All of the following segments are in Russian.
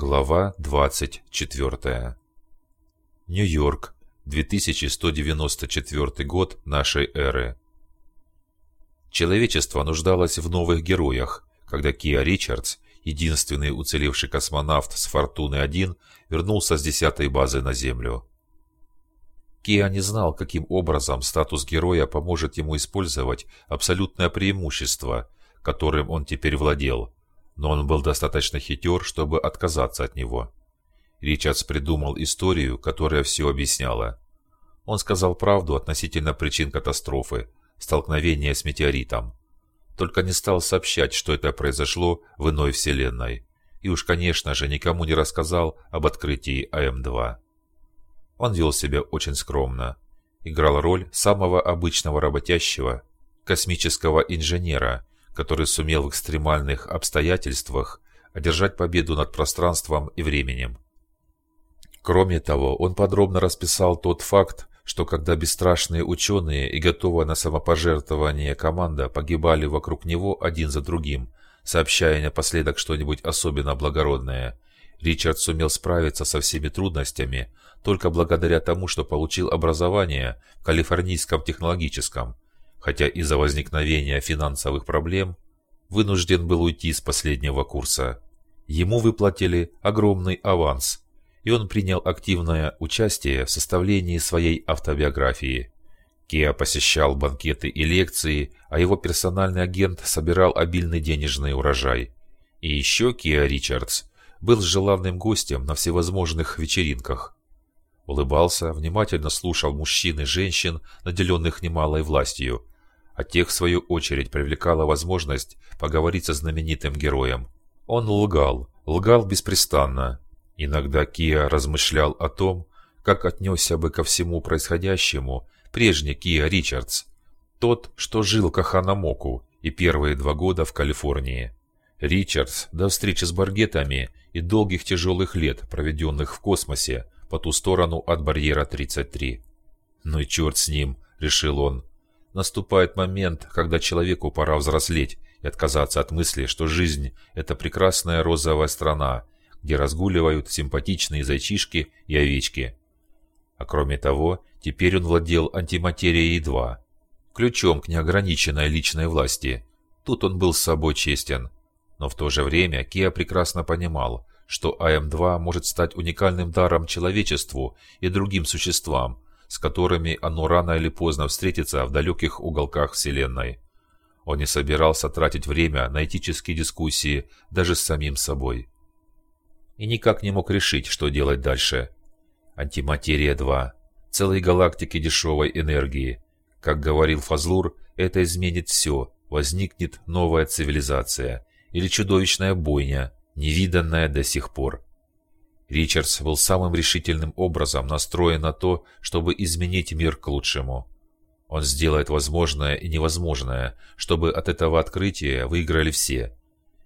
Глава 24. Нью-Йорк, 2194 год нашей эры. Человечество нуждалось в новых героях, когда Киа Ричардс, единственный уцелевший космонавт с Фортуны-1, вернулся с десятой базы на Землю. Киа не знал, каким образом статус героя поможет ему использовать абсолютное преимущество, которым он теперь владел, но он был достаточно хитер, чтобы отказаться от него. Ричардс придумал историю, которая все объясняла. Он сказал правду относительно причин катастрофы, столкновения с метеоритом. Только не стал сообщать, что это произошло в иной вселенной. И уж, конечно же, никому не рассказал об открытии АМ-2. Он вел себя очень скромно. Играл роль самого обычного работящего, космического инженера, который сумел в экстремальных обстоятельствах одержать победу над пространством и временем. Кроме того, он подробно расписал тот факт, что когда бесстрашные ученые и готовая на самопожертвование команда погибали вокруг него один за другим, сообщая напоследок что-нибудь особенно благородное, Ричард сумел справиться со всеми трудностями только благодаря тому, что получил образование в Калифорнийском технологическом, хотя из-за возникновения финансовых проблем вынужден был уйти с последнего курса. Ему выплатили огромный аванс, и он принял активное участие в составлении своей автобиографии. Киа посещал банкеты и лекции, а его персональный агент собирал обильный денежный урожай. И еще Киа Ричардс был желанным гостем на всевозможных вечеринках. Улыбался, внимательно слушал мужчин и женщин, наделенных немалой властью, а тех, в свою очередь, привлекала возможность поговорить со знаменитым героем. Он лгал, лгал беспрестанно. Иногда Киа размышлял о том, как отнесся бы ко всему происходящему прежний Киа Ричардс, тот, что жил Каханамоку и первые два года в Калифорнии. Ричардс до встречи с Баргетами и долгих тяжелых лет, проведенных в космосе, по ту сторону от барьера 33. «Ну и черт с ним», — решил он. «Наступает момент, когда человеку пора взрослеть и отказаться от мысли, что жизнь — это прекрасная розовая страна, где разгуливают симпатичные зайчишки и овечки». А кроме того, теперь он владел антиматерией-2, ключом к неограниченной личной власти. Тут он был с собой честен. Но в то же время Киа прекрасно понимал, что АМ-2 может стать уникальным даром человечеству и другим существам, с которыми оно рано или поздно встретится в далеких уголках Вселенной. Он не собирался тратить время на этические дискуссии даже с самим собой. И никак не мог решить, что делать дальше. Антиматерия-2. Целые галактики дешевой энергии. Как говорил Фазлур, это изменит все, возникнет новая цивилизация – или чудовищная бойня, невиданная до сих пор. Ричардс был самым решительным образом настроен на то, чтобы изменить мир к лучшему. Он сделает возможное и невозможное, чтобы от этого открытия выиграли все.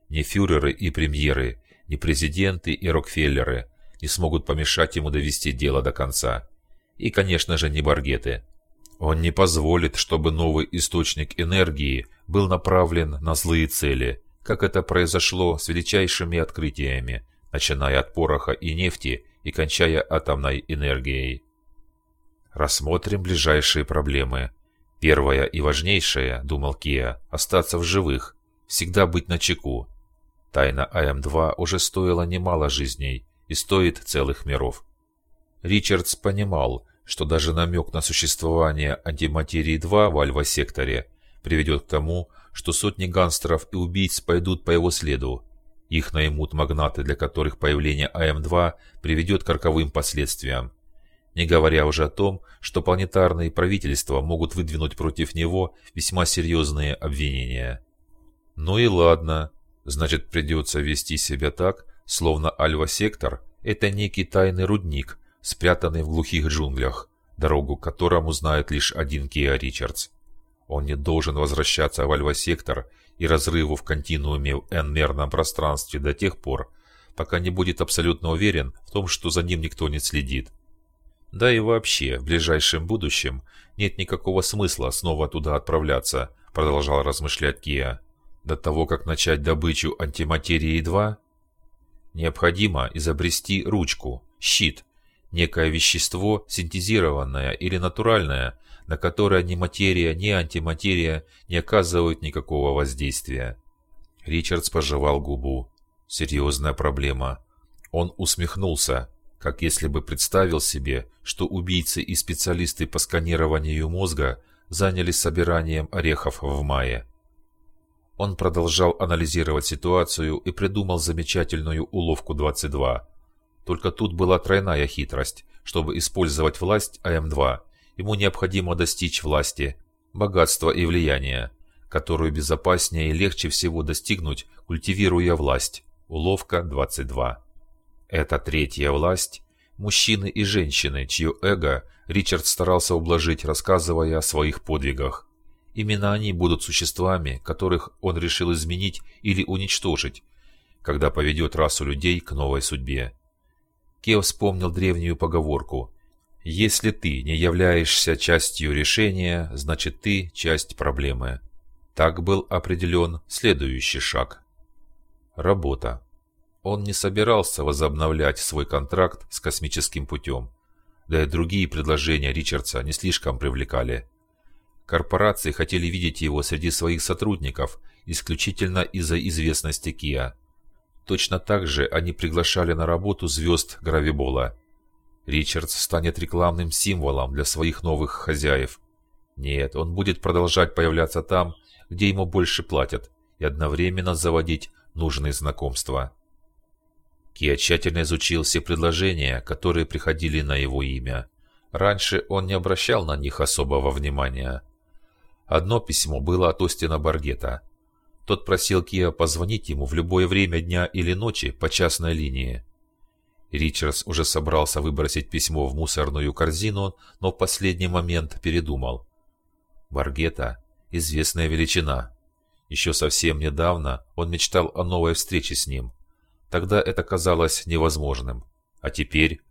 Не фюреры и премьеры, не президенты и Рокфеллеры не смогут помешать ему довести дело до конца. И, конечно же, не Баргеты. Он не позволит, чтобы новый источник энергии был направлен на злые цели – как это произошло с величайшими открытиями, начиная от пороха и нефти и кончая атомной энергией. Рассмотрим ближайшие проблемы. Первое и важнейшее, думал Киа, остаться в живых, всегда быть начеку. Тайна АМ-2 уже стоила немало жизней и стоит целых миров. Ричардс понимал, что даже намек на существование антиматерии-2 в Альва-секторе приведет к тому, что сотни гангстеров и убийц пойдут по его следу. Их наймут магнаты, для которых появление АМ-2 приведет к роковым последствиям. Не говоря уже о том, что планетарные правительства могут выдвинуть против него весьма серьезные обвинения. Ну и ладно, значит придется вести себя так, словно Альва-сектор – это некий тайный рудник, спрятанный в глухих джунглях, дорогу к которому знает лишь один Киа Ричардс. Он не должен возвращаться в альва-сектор и разрыву в континууме в n-мерном пространстве до тех пор, пока не будет абсолютно уверен в том, что за ним никто не следит. Да и вообще, в ближайшем будущем нет никакого смысла снова туда отправляться, продолжал размышлять Киа. До того, как начать добычу антиматерии-2? Необходимо изобрести ручку, щит, некое вещество, синтезированное или натуральное, на которое ни материя, ни антиматерия не оказывают никакого воздействия. Ричардс пожевал губу. Серьезная проблема. Он усмехнулся, как если бы представил себе, что убийцы и специалисты по сканированию мозга занялись собиранием орехов в мае. Он продолжал анализировать ситуацию и придумал замечательную уловку 22. Только тут была тройная хитрость. Чтобы использовать власть АМ-2, ему необходимо достичь власти, богатства и влияния, которую безопаснее и легче всего достигнуть, культивируя власть. Уловка 22. Это третья власть – мужчины и женщины, чье эго Ричард старался ублажить, рассказывая о своих подвигах. Именно они будут существами, которых он решил изменить или уничтожить, когда поведет расу людей к новой судьбе. Кео вспомнил древнюю поговорку «Если ты не являешься частью решения, значит ты часть проблемы». Так был определен следующий шаг. Работа. Он не собирался возобновлять свой контракт с космическим путем. Да и другие предложения Ричардса не слишком привлекали. Корпорации хотели видеть его среди своих сотрудников исключительно из-за известности Киа. Точно так же они приглашали на работу звезд гравибола. Ричардс станет рекламным символом для своих новых хозяев. Нет, он будет продолжать появляться там, где ему больше платят, и одновременно заводить нужные знакомства. Киа тщательно изучил все предложения, которые приходили на его имя. Раньше он не обращал на них особого внимания. Одно письмо было от Остина Баргета. Тот просил Киа позвонить ему в любое время дня или ночи по частной линии. Ричардс уже собрался выбросить письмо в мусорную корзину, но в последний момент передумал. Баргета – известная величина. Еще совсем недавно он мечтал о новой встрече с ним. Тогда это казалось невозможным. А теперь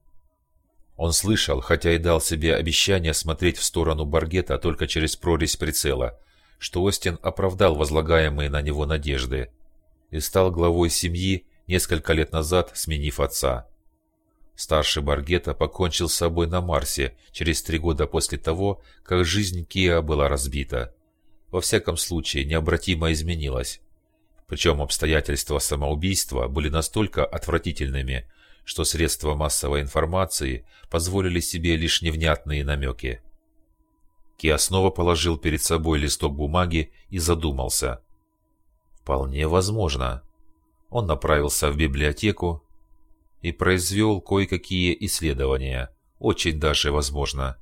он слышал, хотя и дал себе обещание смотреть в сторону Баргета только через прорезь прицела, что Остин оправдал возлагаемые на него надежды и стал главой семьи, несколько лет назад сменив отца. Старший Баргета покончил с собой на Марсе через три года после того, как жизнь Киа была разбита. Во всяком случае, необратимо изменилась. Причем обстоятельства самоубийства были настолько отвратительными, что средства массовой информации позволили себе лишь невнятные намеки. Киа снова положил перед собой листок бумаги и задумался. Вполне возможно. Он направился в библиотеку и произвел кое-какие исследования. Очень даже возможно.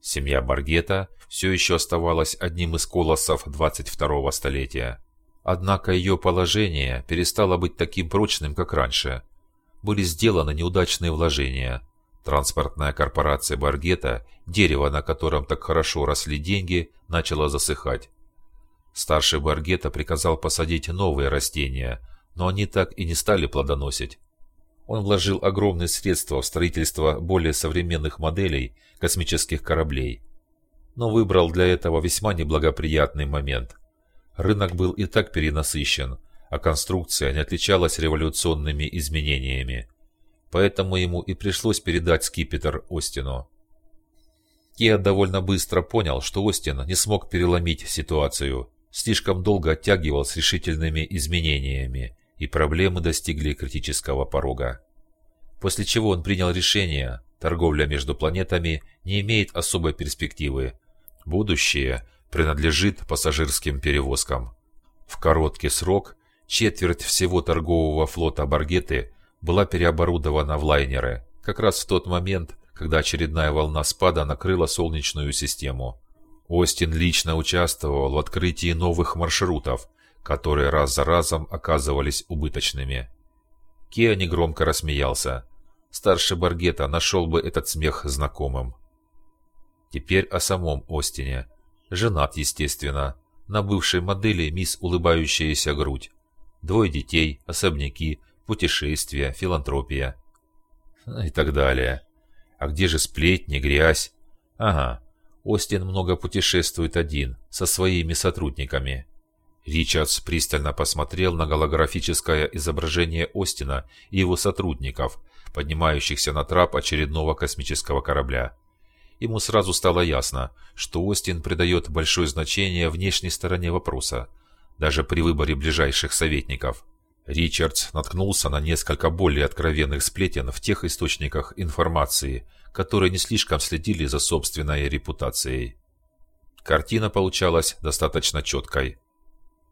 Семья Баргета все еще оставалась одним из колоссов 22-го столетия. Однако ее положение перестало быть таким прочным, как раньше – были сделаны неудачные вложения. Транспортная корпорация Баргета, дерево, на котором так хорошо росли деньги, начало засыхать. Старший Баргета приказал посадить новые растения, но они так и не стали плодоносить. Он вложил огромные средства в строительство более современных моделей космических кораблей, но выбрал для этого весьма неблагоприятный момент. Рынок был и так перенасыщен, а конструкция не отличалась революционными изменениями. Поэтому ему и пришлось передать скипетр Остину. Киа довольно быстро понял, что Остин не смог переломить ситуацию, слишком долго оттягивал с решительными изменениями, и проблемы достигли критического порога. После чего он принял решение, торговля между планетами не имеет особой перспективы. Будущее принадлежит пассажирским перевозкам. В короткий срок Четверть всего торгового флота Баргеты была переоборудована в лайнеры, как раз в тот момент, когда очередная волна спада накрыла Солнечную систему. Остин лично участвовал в открытии новых маршрутов, которые раз за разом оказывались убыточными. Кеа негромко рассмеялся. Старший Баргета нашел бы этот смех знакомым. Теперь о самом Остине. Женат, естественно. На бывшей модели мисс Улыбающаяся грудь. Двое детей, особняки, путешествия, филантропия. И так далее. А где же сплетни, грязь? Ага, Остин много путешествует один, со своими сотрудниками. Ричардс пристально посмотрел на голографическое изображение Остина и его сотрудников, поднимающихся на трап очередного космического корабля. Ему сразу стало ясно, что Остин придает большое значение внешней стороне вопроса, даже при выборе ближайших советников. Ричардс наткнулся на несколько более откровенных сплетен в тех источниках информации, которые не слишком следили за собственной репутацией. Картина получалась достаточно четкой.